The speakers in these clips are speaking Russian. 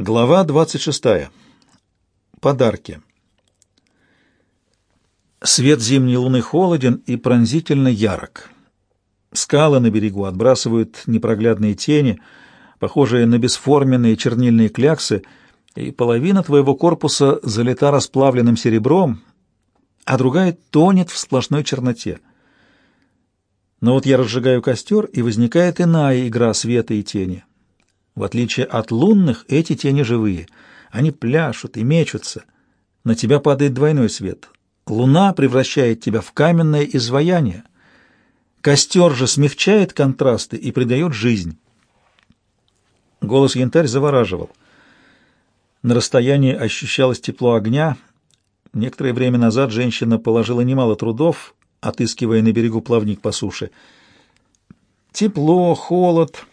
Глава 26. Подарки. Свет зимней луны холоден и пронзительно ярок. Скалы на берегу отбрасывают непроглядные тени, похожие на бесформенные чернильные кляксы, и половина твоего корпуса залита расплавленным серебром, а другая тонет в сплошной черноте. Но вот я разжигаю костер, и возникает иная игра света и тени. В отличие от лунных, эти тени живые. Они пляшут и мечутся. На тебя падает двойной свет. Луна превращает тебя в каменное изваяние. Костер же смягчает контрасты и придает жизнь. Голос янтарь завораживал. На расстоянии ощущалось тепло огня. Некоторое время назад женщина положила немало трудов, отыскивая на берегу плавник по суше. Тепло, холод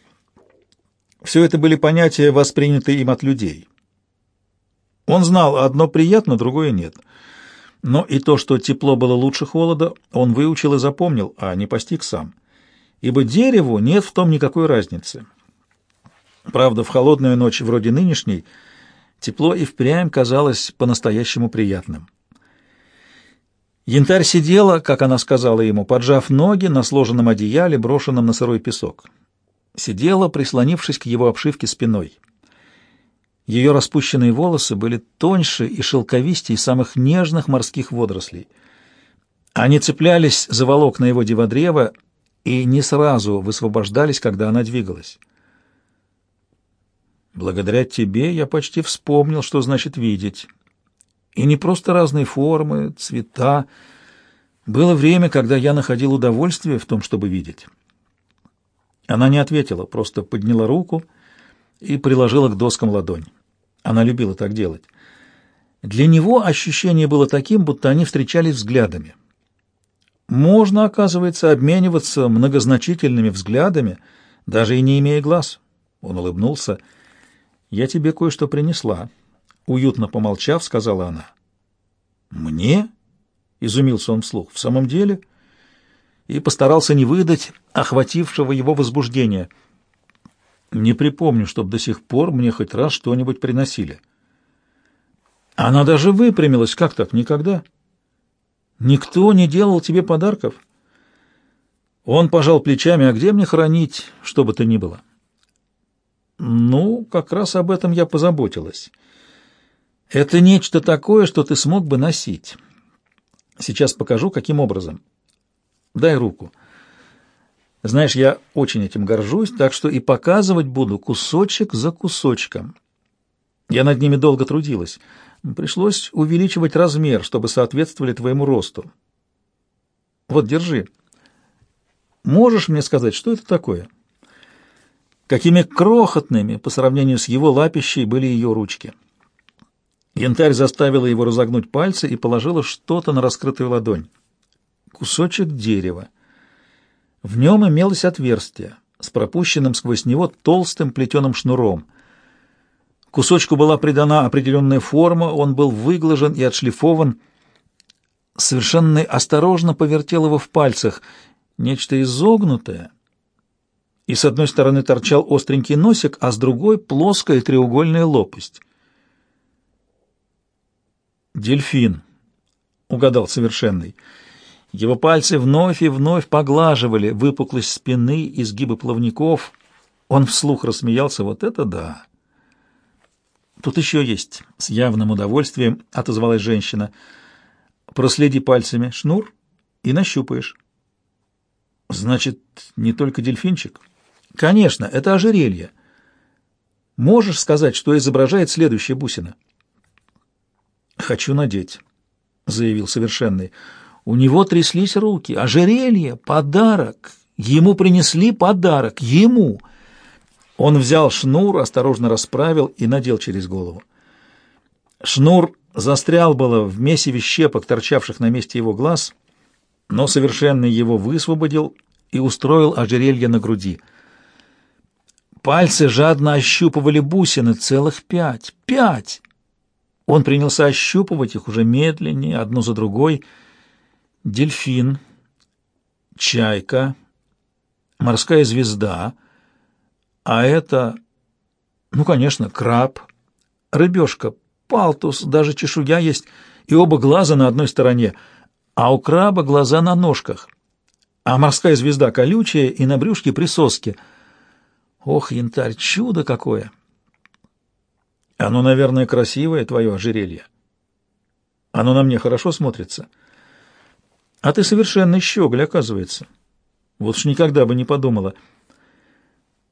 все это были понятия, воспринятые им от людей. Он знал, одно приятно, другое нет. Но и то, что тепло было лучше холода, он выучил и запомнил, а не постиг сам. Ибо дереву нет в том никакой разницы. Правда, в холодную ночь вроде нынешней тепло и впрямь казалось по-настоящему приятным. Янтарь сидела, как она сказала ему, поджав ноги на сложенном одеяле, брошенном на сырой песок сидела, прислонившись к его обшивке спиной. Ее распущенные волосы были тоньше и шелковистее самых нежных морских водорослей. Они цеплялись за волокна его диводрева и не сразу высвобождались, когда она двигалась. «Благодаря тебе я почти вспомнил, что значит видеть. И не просто разные формы, цвета. Было время, когда я находил удовольствие в том, чтобы видеть». Она не ответила, просто подняла руку и приложила к доскам ладонь. Она любила так делать. Для него ощущение было таким, будто они встречались взглядами. Можно, оказывается, обмениваться многозначительными взглядами, даже и не имея глаз. Он улыбнулся. «Я тебе кое-что принесла», — уютно помолчав, сказала она. «Мне?» — изумился он вслух. «В самом деле?» И постарался не выдать охватившего его возбуждения. Не припомню, чтобы до сих пор мне хоть раз что-нибудь приносили. Она даже выпрямилась. Как так? Никогда? Никто не делал тебе подарков? Он пожал плечами. А где мне хранить, что бы то ни было? Ну, как раз об этом я позаботилась. Это нечто такое, что ты смог бы носить. Сейчас покажу, каким образом. Дай руку. Знаешь, я очень этим горжусь, так что и показывать буду кусочек за кусочком. Я над ними долго трудилась. Пришлось увеличивать размер, чтобы соответствовали твоему росту. Вот, держи. Можешь мне сказать, что это такое? Какими крохотными по сравнению с его лапищей были ее ручки. Янтарь заставила его разогнуть пальцы и положила что-то на раскрытую ладонь кусочек дерева. В нем имелось отверстие с пропущенным сквозь него толстым плетеным шнуром. Кусочку была придана определенная форма, он был выглажен и отшлифован. Совершенно осторожно повертел его в пальцах. Нечто изогнутое. И с одной стороны торчал остренький носик, а с другой — плоская треугольная лопасть. «Дельфин», — угадал совершенный, — его пальцы вновь и вновь поглаживали выпуклость спины, изгибы плавников. Он вслух рассмеялся. Вот это да! Тут еще есть. С явным удовольствием отозвалась женщина. Проследи пальцами шнур и нащупаешь. Значит, не только дельфинчик? Конечно, это ожерелье. Можешь сказать, что изображает следующая бусина? Хочу надеть, заявил совершенный. У него тряслись руки. Ожерелье, подарок. Ему принесли подарок. Ему. Он взял шнур, осторожно расправил и надел через голову. Шнур застрял было в месиве щепок, торчавших на месте его глаз, но совершенно его высвободил и устроил ожерелье на груди. Пальцы жадно ощупывали бусины, целых пять. Пять! Он принялся ощупывать их уже медленнее, одну за другой — дельфин, чайка, морская звезда, а это, ну, конечно, краб, рыбешка, палтус, даже чешуя есть, и оба глаза на одной стороне, а у краба глаза на ножках, а морская звезда колючая и на брюшке присоски. Ох, янтарь, чудо какое! Оно, наверное, красивое, твое ожерелье. Оно на мне хорошо смотрится. А ты совершенно щеголь, оказывается. Вот уж никогда бы не подумала.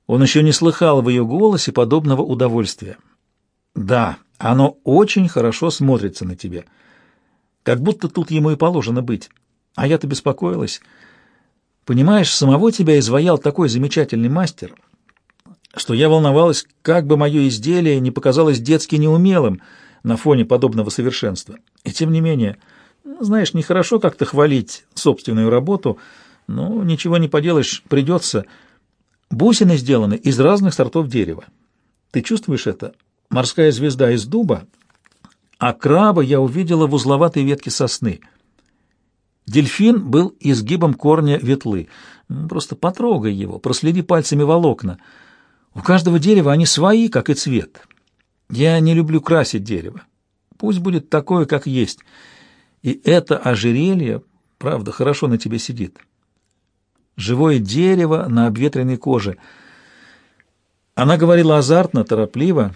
Он еще не слыхал в ее голосе подобного удовольствия. Да, оно очень хорошо смотрится на тебе. Как будто тут ему и положено быть. А я-то беспокоилась. Понимаешь, самого тебя изваял такой замечательный мастер, что я волновалась, как бы мое изделие не показалось детски неумелым на фоне подобного совершенства. И тем не менее, знаешь, нехорошо как-то хвалить собственную работу, но ничего не поделаешь, придется. Бусины сделаны из разных сортов дерева. Ты чувствуешь это? Морская звезда из дуба, а краба я увидела в узловатой ветке сосны. Дельфин был изгибом корня ветлы. Просто потрогай его, проследи пальцами волокна. У каждого дерева они свои, как и цвет. Я не люблю красить дерево. Пусть будет такое, как есть. И это ожерелье, правда, хорошо на тебе сидит. Живое дерево на обветренной коже. Она говорила азартно, торопливо,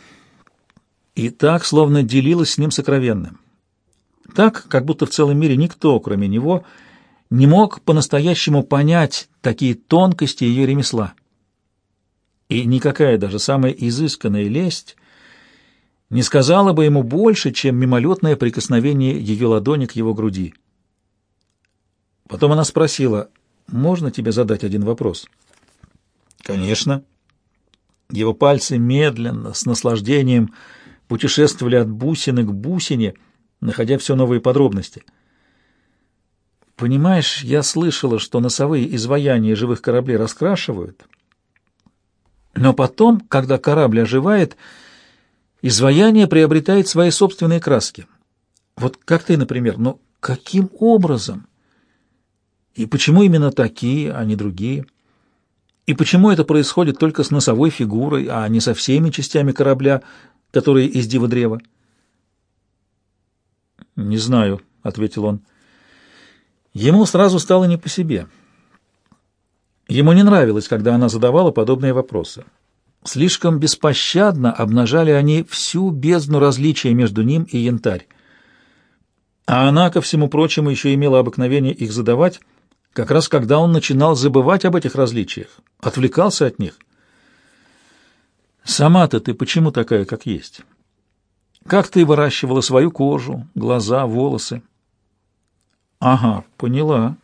и так, словно делилась с ним сокровенным. Так, как будто в целом мире никто, кроме него, не мог по-настоящему понять такие тонкости ее ремесла. И никакая даже самая изысканная лесть не сказала бы ему больше, чем мимолетное прикосновение ее ладони к его груди. Потом она спросила, «Можно тебе задать один вопрос?» «Конечно». Его пальцы медленно, с наслаждением, путешествовали от бусины к бусине, находя все новые подробности. «Понимаешь, я слышала, что носовые изваяния живых кораблей раскрашивают, но потом, когда корабль оживает, изваяние приобретает свои собственные краски. Вот как ты, например, но каким образом? И почему именно такие, а не другие?» И почему это происходит только с носовой фигурой, а не со всеми частями корабля, которые из дива древа? «Не знаю», — ответил он. Ему сразу стало не по себе. Ему не нравилось, когда она задавала подобные вопросы. Слишком беспощадно обнажали они всю бездну различия между ним и янтарь. А она, ко всему прочему, еще имела обыкновение их задавать, как раз когда он начинал забывать об этих различиях, отвлекался от них. «Сама-то ты почему такая, как есть? Как ты выращивала свою кожу, глаза, волосы?» «Ага, поняла».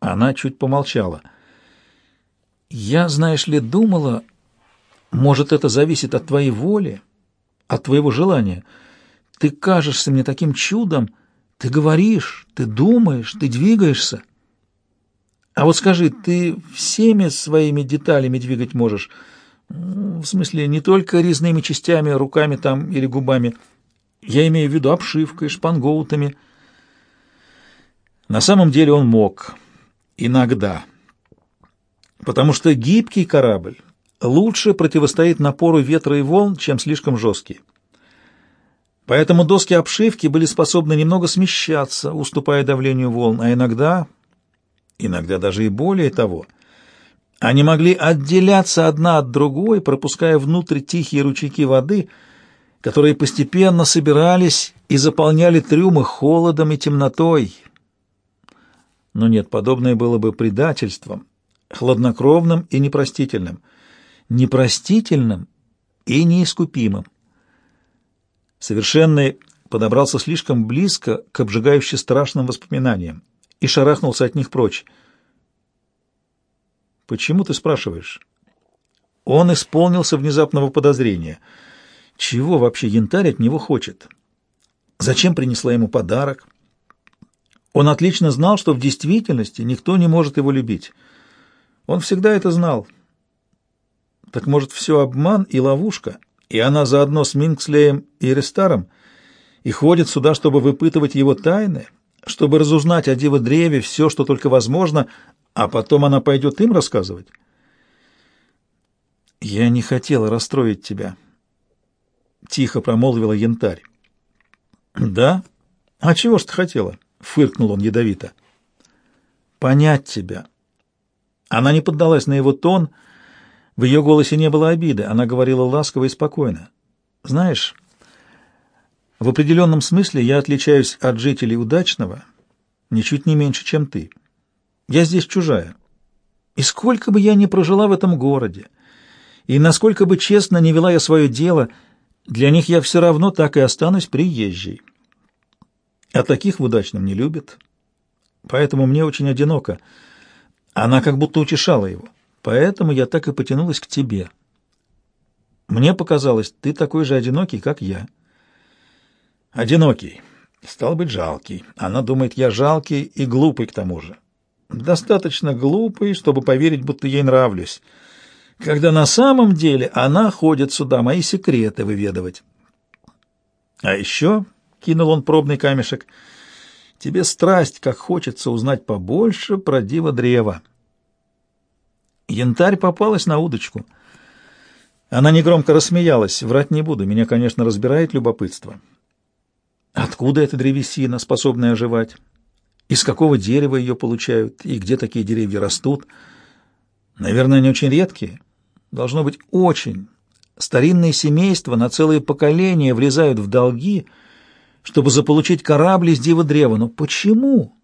Она чуть помолчала. «Я, знаешь ли, думала, может, это зависит от твоей воли, от твоего желания. Ты кажешься мне таким чудом, ты говоришь, ты думаешь, ты двигаешься». А вот скажи, ты всеми своими деталями двигать можешь? В смысле, не только резными частями, руками там или губами. Я имею в виду обшивкой, шпангоутами. На самом деле он мог. Иногда. Потому что гибкий корабль лучше противостоит напору ветра и волн, чем слишком жесткий. Поэтому доски обшивки были способны немного смещаться, уступая давлению волн, а иногда иногда даже и более того. Они могли отделяться одна от другой, пропуская внутрь тихие ручейки воды, которые постепенно собирались и заполняли трюмы холодом и темнотой. Но нет, подобное было бы предательством, хладнокровным и непростительным. Непростительным и неискупимым. Совершенный подобрался слишком близко к обжигающе страшным воспоминаниям и шарахнулся от них прочь. «Почему ты спрашиваешь?» Он исполнился внезапного подозрения. Чего вообще янтарь от него хочет? Зачем принесла ему подарок? Он отлично знал, что в действительности никто не может его любить. Он всегда это знал. Так может, все обман и ловушка, и она заодно с Минкслеем и Рестаром и ходит сюда, чтобы выпытывать его тайны?» чтобы разузнать о Диво-древе все, что только возможно, а потом она пойдет им рассказывать? Я не хотела расстроить тебя. — тихо промолвила янтарь. «Да? А чего ж ты хотела?» — фыркнул он ядовито. «Понять тебя». Она не поддалась на его тон, в ее голосе не было обиды, она говорила ласково и спокойно. «Знаешь, в определенном смысле я отличаюсь от жителей удачного ничуть не меньше, чем ты. Я здесь чужая. И сколько бы я ни прожила в этом городе, и насколько бы честно не вела я свое дело, для них я все равно так и останусь приезжей. А таких в удачном не любят. Поэтому мне очень одиноко. Она как будто утешала его. Поэтому я так и потянулась к тебе. Мне показалось, ты такой же одинокий, как я. Одинокий. Стал быть, жалкий. Она думает, я жалкий и глупый к тому же. Достаточно глупый, чтобы поверить, будто ей нравлюсь. Когда на самом деле она ходит сюда мои секреты выведывать. А еще, — кинул он пробный камешек, — тебе страсть, как хочется узнать побольше про диво древа. Янтарь попалась на удочку. Она негромко рассмеялась. Врать не буду, меня, конечно, разбирает любопытство. Откуда эта древесина, способная оживать? Из какого дерева ее получают? И где такие деревья растут? Наверное, они очень редкие. Должно быть очень. Старинные семейства на целые поколения влезают в долги, чтобы заполучить корабль из дива древа. Но почему?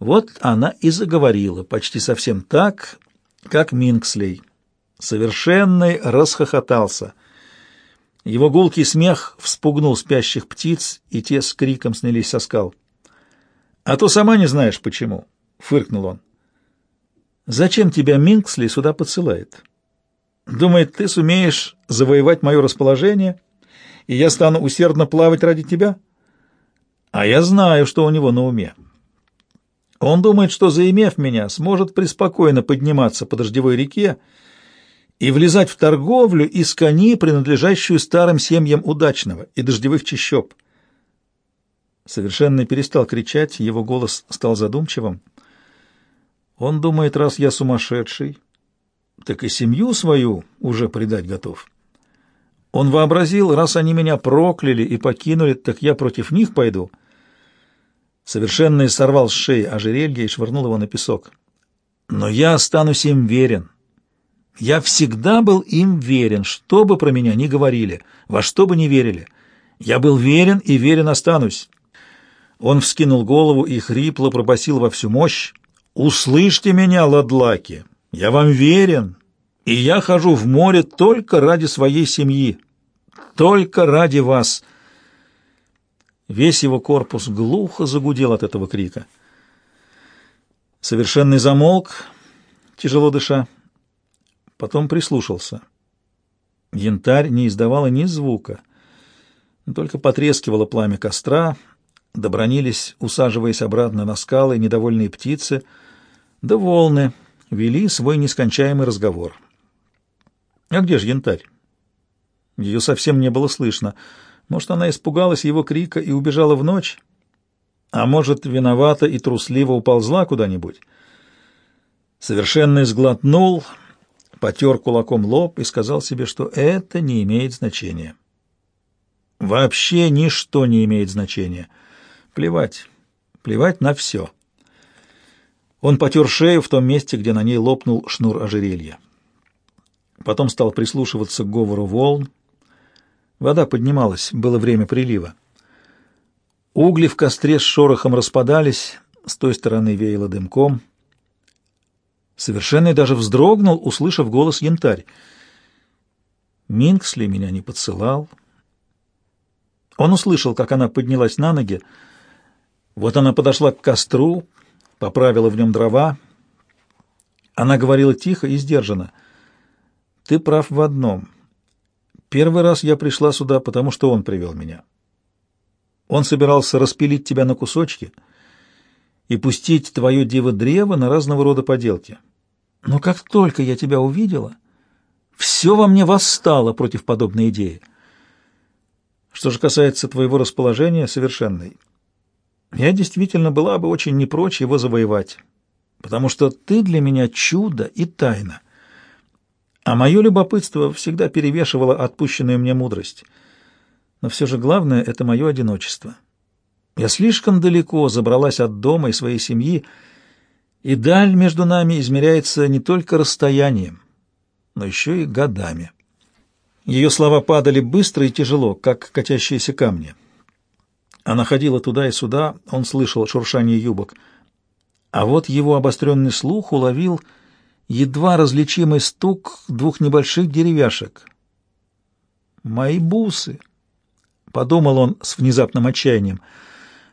Вот она и заговорила, почти совсем так, как Минкслей. Совершенный расхохотался. Его гулкий смех вспугнул спящих птиц, и те с криком снялись со скал. «А то сама не знаешь, почему», — фыркнул он. «Зачем тебя Минксли сюда подсылает? Думает, ты сумеешь завоевать мое расположение, и я стану усердно плавать ради тебя? А я знаю, что у него на уме. Он думает, что, заимев меня, сможет преспокойно подниматься по дождевой реке, — и влезать в торговлю из кони, принадлежащую старым семьям удачного и дождевых чащоб. Совершенно перестал кричать, его голос стал задумчивым. Он думает, раз я сумасшедший, так и семью свою уже предать готов. Он вообразил, раз они меня прокляли и покинули, так я против них пойду. Совершенно сорвал с шеи ожерелье и швырнул его на песок. Но я останусь им верен. Я всегда был им верен, что бы про меня ни говорили, во что бы ни верили. Я был верен и верен останусь. Он вскинул голову и хрипло пробасил во всю мощь. «Услышьте меня, ладлаки! Я вам верен, и я хожу в море только ради своей семьи, только ради вас!» Весь его корпус глухо загудел от этого крика. Совершенный замолк, тяжело дыша. Потом прислушался. Янтарь не издавала ни звука. Только потрескивало пламя костра, добронились, усаживаясь обратно на скалы, недовольные птицы, да волны вели свой нескончаемый разговор. А где же янтарь? Ее совсем не было слышно. Может, она испугалась его крика и убежала в ночь? А может, виновата и трусливо уползла куда-нибудь? Совершенно изглотнул потер кулаком лоб и сказал себе, что это не имеет значения. Вообще ничто не имеет значения. Плевать, плевать на все. Он потер шею в том месте, где на ней лопнул шнур ожерелья. Потом стал прислушиваться к говору волн. Вода поднималась, было время прилива. Угли в костре с шорохом распадались, с той стороны веяло дымком — Совершенный даже вздрогнул, услышав голос янтарь. Минксли меня не подсылал. Он услышал, как она поднялась на ноги. Вот она подошла к костру, поправила в нем дрова. Она говорила тихо и сдержанно. «Ты прав в одном. Первый раз я пришла сюда, потому что он привел меня. Он собирался распилить тебя на кусочки и пустить твое диво-древо на разного рода поделки». Но как только я тебя увидела, все во мне восстало против подобной идеи. Что же касается твоего расположения, совершенной, я действительно была бы очень не прочь его завоевать, потому что ты для меня чудо и тайна. А мое любопытство всегда перевешивало отпущенную мне мудрость. Но все же главное — это мое одиночество. Я слишком далеко забралась от дома и своей семьи, и даль между нами измеряется не только расстоянием, но еще и годами. Ее слова падали быстро и тяжело, как катящиеся камни. Она ходила туда и сюда, он слышал шуршание юбок. А вот его обостренный слух уловил едва различимый стук двух небольших деревяшек. «Мои бусы!» — подумал он с внезапным отчаянием.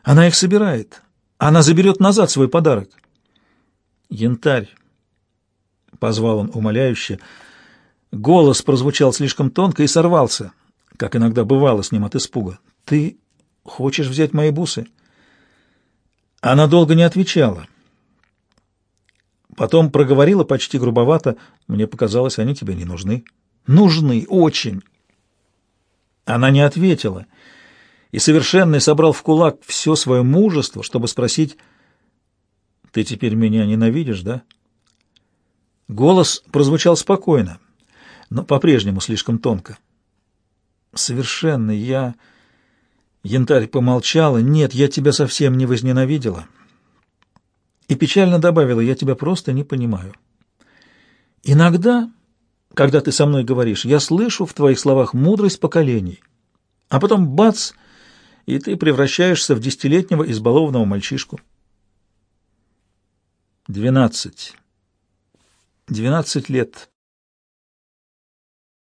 «Она их собирает. Она заберет назад свой подарок». «Янтарь!» — позвал он умоляюще. Голос прозвучал слишком тонко и сорвался, как иногда бывало с ним от испуга. «Ты хочешь взять мои бусы?» Она долго не отвечала. Потом проговорила почти грубовато. «Мне показалось, они тебе не нужны». «Нужны, очень!» Она не ответила, и совершенный собрал в кулак все свое мужество, чтобы спросить, «Ты теперь меня ненавидишь, да?» Голос прозвучал спокойно, но по-прежнему слишком тонко. «Совершенно я...» Янтарь помолчала. «Нет, я тебя совсем не возненавидела». И печально добавила, «Я тебя просто не понимаю». «Иногда, когда ты со мной говоришь, я слышу в твоих словах мудрость поколений, а потом бац, и ты превращаешься в десятилетнего избалованного мальчишку». Двенадцать. Двенадцать лет.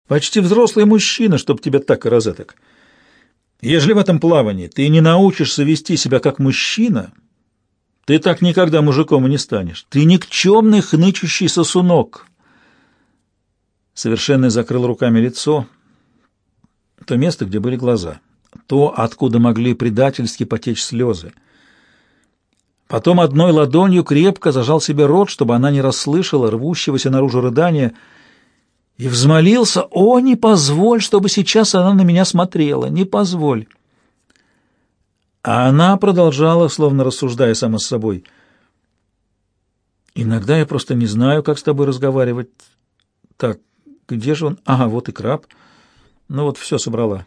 Почти взрослый мужчина, чтоб тебя так и розеток. Ежели в этом плавании ты не научишься вести себя как мужчина, ты так никогда мужиком и не станешь. Ты никчемный хнычущий сосунок. Совершенно закрыл руками лицо, то место, где были глаза, то, откуда могли предательски потечь слезы. Потом одной ладонью крепко зажал себе рот, чтобы она не расслышала рвущегося наружу рыдания, и взмолился, «О, не позволь, чтобы сейчас она на меня смотрела, не позволь!» А она продолжала, словно рассуждая сама с собой, «Иногда я просто не знаю, как с тобой разговаривать. Так, где же он? Ага, вот и краб. Ну вот, все собрала.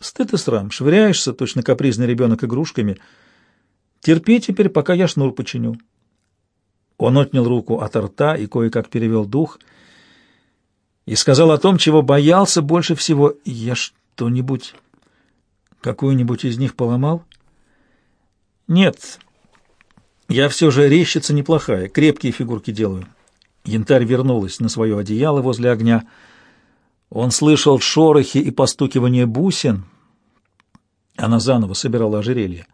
Стыд и срам, швыряешься, точно капризный ребенок, игрушками». Терпи теперь, пока я шнур починю. Он отнял руку от рта и кое-как перевел дух и сказал о том, чего боялся больше всего. Я что-нибудь, какую-нибудь из них поломал? Нет, я все же рещица неплохая, крепкие фигурки делаю. Янтарь вернулась на свое одеяло возле огня. Он слышал шорохи и постукивание бусин. Она заново собирала ожерелье.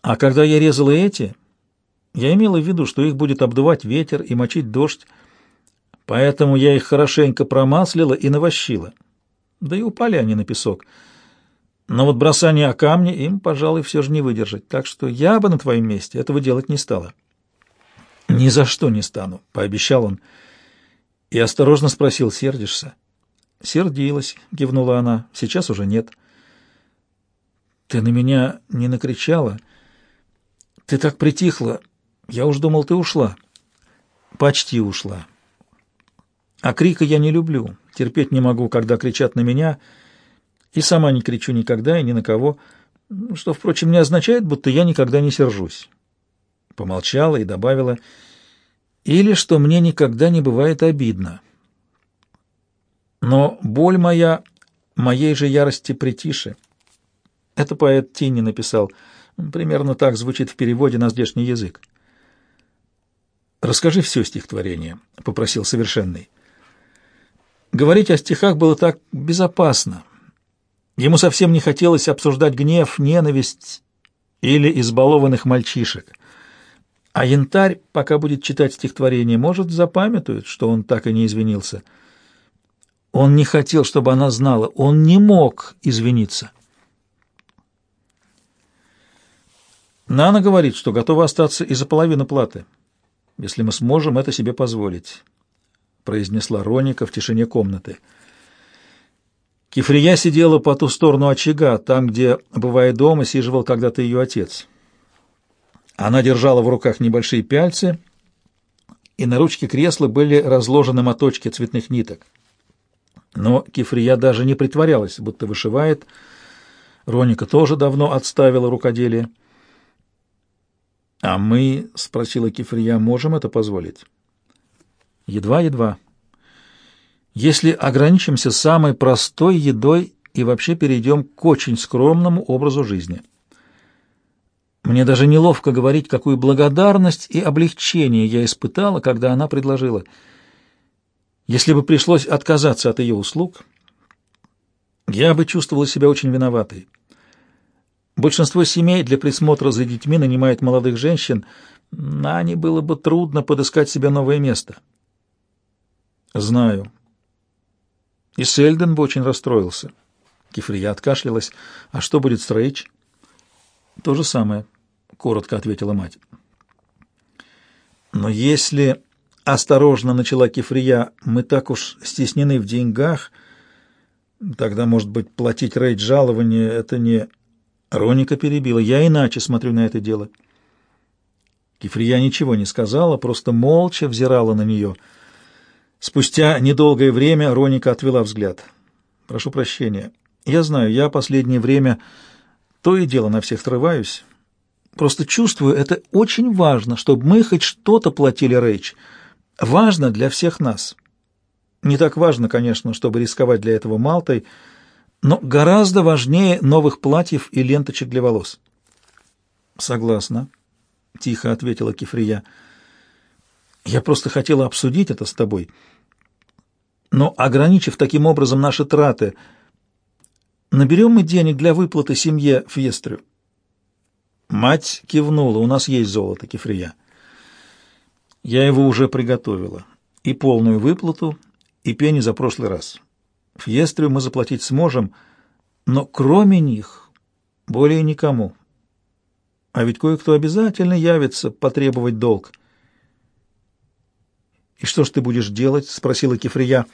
А когда я резала эти, я имела в виду, что их будет обдувать ветер и мочить дождь, поэтому я их хорошенько промаслила и навощила. Да и упали они на песок. Но вот бросание о камни им, пожалуй, все же не выдержать, так что я бы на твоем месте этого делать не стала. «Ни за что не стану», — пообещал он. И осторожно спросил, сердишься? «Сердилась», — кивнула она, — «сейчас уже нет». «Ты на меня не накричала?» Ты так притихла. Я уж думал, ты ушла. Почти ушла. А крика я не люблю. Терпеть не могу, когда кричат на меня. И сама не кричу никогда и ни на кого. Что, впрочем, не означает, будто я никогда не сержусь. Помолчала и добавила. Или что мне никогда не бывает обидно. Но боль моя моей же ярости притише. Это поэт Тини написал — Примерно так звучит в переводе на здешний язык. «Расскажи все стихотворение», — попросил Совершенный. Говорить о стихах было так безопасно. Ему совсем не хотелось обсуждать гнев, ненависть или избалованных мальчишек. А янтарь, пока будет читать стихотворение, может, запамятует, что он так и не извинился. Он не хотел, чтобы она знала, он не мог извиниться. Нана говорит, что готова остаться и за половину платы, если мы сможем это себе позволить, произнесла Роника в тишине комнаты. Кифрия сидела по ту сторону очага, там, где, бывая дома, сиживал когда-то ее отец. Она держала в руках небольшие пяльцы и на ручке кресла были разложены моточки цветных ниток. Но Кифрия даже не притворялась, будто вышивает. Роника тоже давно отставила рукоделие. «А мы, — спросила Кифрия, — можем это позволить?» «Едва-едва. Если ограничимся самой простой едой и вообще перейдем к очень скромному образу жизни». Мне даже неловко говорить, какую благодарность и облегчение я испытала, когда она предложила. Если бы пришлось отказаться от ее услуг, я бы чувствовала себя очень виноватой. Большинство семей для присмотра за детьми нанимают молодых женщин, на они было бы трудно подыскать себе новое место. Знаю. И Сельден бы очень расстроился. Кифрия откашлялась. А что будет с Рейч? То же самое, коротко ответила мать. Но если, осторожно начала Кифрия, мы так уж стеснены в деньгах, тогда, может быть, платить Рейч жалование — это не... Роника перебила. Я иначе смотрю на это дело. Кифрия ничего не сказала, просто молча взирала на нее. Спустя недолгое время Роника отвела взгляд. «Прошу прощения. Я знаю, я последнее время то и дело на всех срываюсь. Просто чувствую, это очень важно, чтобы мы хоть что-то платили Рэйч. Важно для всех нас. Не так важно, конечно, чтобы рисковать для этого Малтой, но гораздо важнее новых платьев и ленточек для волос. Согласна, тихо ответила Кифрия. Я просто хотела обсудить это с тобой. Но ограничив таким образом наши траты, наберем мы денег для выплаты семье Фьестрю. Мать кивнула. У нас есть золото, Кифрия. Я его уже приготовила. И полную выплату, и пени за прошлый раз. Фьестрию мы заплатить сможем, но кроме них более никому. А ведь кое-кто обязательно явится потребовать долг. «И что ж ты будешь делать?» — спросила Кефрия.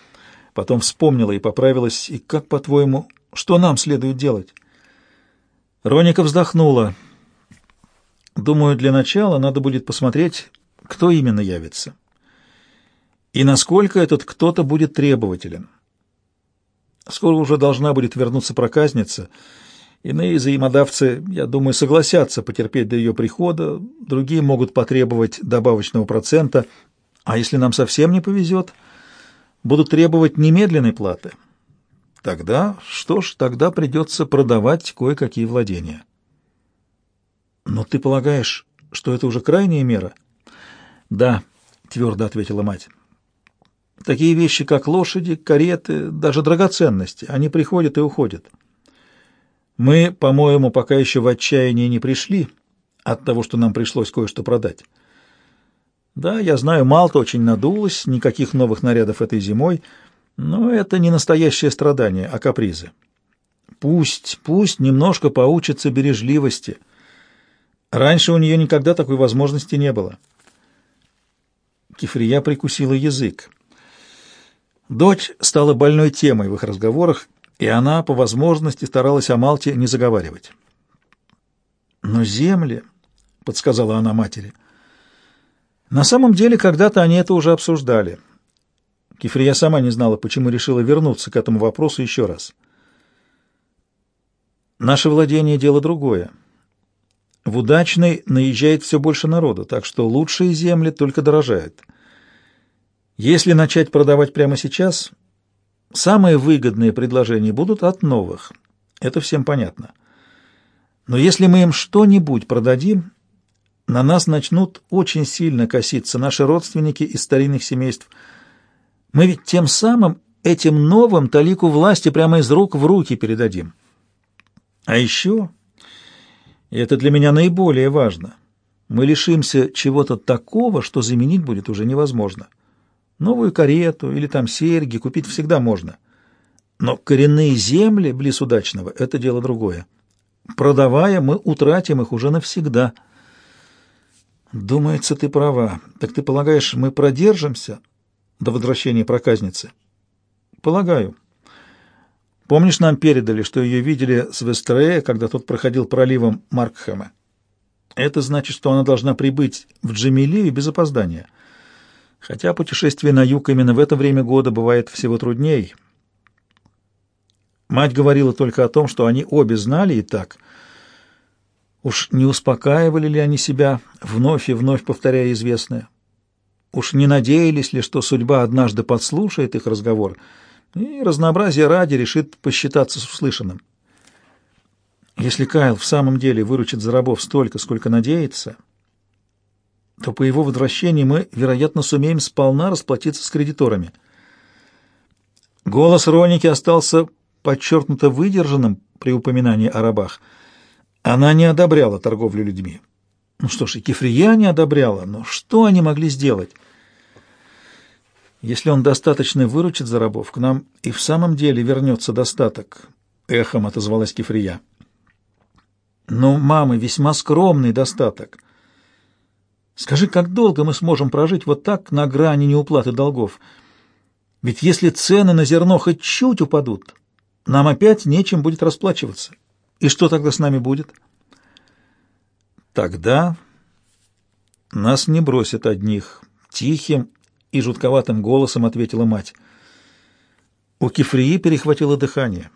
Потом вспомнила и поправилась. «И как, по-твоему, что нам следует делать?» Роника вздохнула. «Думаю, для начала надо будет посмотреть, кто именно явится. И насколько этот кто-то будет требователен. Скоро уже должна будет вернуться проказница. Иные взаимодавцы, я думаю, согласятся потерпеть до ее прихода, другие могут потребовать добавочного процента, а если нам совсем не повезет, будут требовать немедленной платы. Тогда, что ж, тогда придется продавать кое-какие владения. Но ты полагаешь, что это уже крайняя мера? Да, твердо ответила мать. Такие вещи, как лошади, кареты, даже драгоценности, они приходят и уходят. Мы, по-моему, пока еще в отчаянии не пришли от того, что нам пришлось кое-что продать. Да, я знаю, Малта очень надулась, никаких новых нарядов этой зимой, но это не настоящее страдание, а капризы. Пусть, пусть немножко поучится бережливости. Раньше у нее никогда такой возможности не было. Кифрия прикусила язык. Дочь стала больной темой в их разговорах, и она по возможности старалась о Малте не заговаривать. «Но земли», — подсказала она матери, — «на самом деле когда-то они это уже обсуждали». Кефрия сама не знала, почему решила вернуться к этому вопросу еще раз. «Наше владение — дело другое. В удачной наезжает все больше народу, так что лучшие земли только дорожают». Если начать продавать прямо сейчас, самые выгодные предложения будут от новых. Это всем понятно. Но если мы им что-нибудь продадим, на нас начнут очень сильно коситься наши родственники из старинных семейств. Мы ведь тем самым этим новым талику власти прямо из рук в руки передадим. А еще, и это для меня наиболее важно, мы лишимся чего-то такого, что заменить будет уже невозможно. Новую карету или там серьги купить всегда можно. Но коренные земли близ удачного — это дело другое. Продавая, мы утратим их уже навсегда. Думается, ты права. Так ты полагаешь, мы продержимся до возвращения проказницы? Полагаю. Помнишь, нам передали, что ее видели с Вестрея, когда тот проходил проливом Маркхэма? Это значит, что она должна прибыть в Джамилию без опоздания — Хотя путешествие на юг именно в это время года бывает всего трудней. Мать говорила только о том, что они обе знали и так. Уж не успокаивали ли они себя, вновь и вновь повторяя известное? Уж не надеялись ли, что судьба однажды подслушает их разговор и разнообразие ради решит посчитаться с услышанным? Если Кайл в самом деле выручит за рабов столько, сколько надеется, то по его возвращении мы, вероятно, сумеем сполна расплатиться с кредиторами. Голос Роники остался подчеркнуто выдержанным при упоминании о рабах. Она не одобряла торговлю людьми. Ну что ж, и Кефрия не одобряла, но что они могли сделать? Если он достаточно выручит за рабов, к нам и в самом деле вернется достаток, — эхом отозвалась Кефрия. Но, мамы, весьма скромный достаток. Скажи, как долго мы сможем прожить вот так на грани неуплаты долгов? Ведь если цены на зерно хоть чуть упадут, нам опять нечем будет расплачиваться. И что тогда с нами будет? Тогда нас не бросят одних, тихим и жутковатым голосом ответила мать. У Кефрии перехватило дыхание.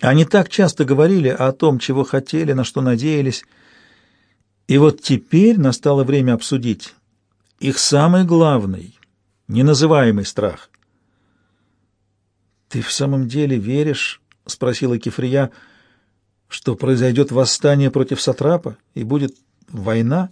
Они так часто говорили о том, чего хотели, на что надеялись, и вот теперь настало время обсудить их самый главный, неназываемый страх. «Ты в самом деле веришь, — спросила Кефрия, — что произойдет восстание против Сатрапа и будет война?»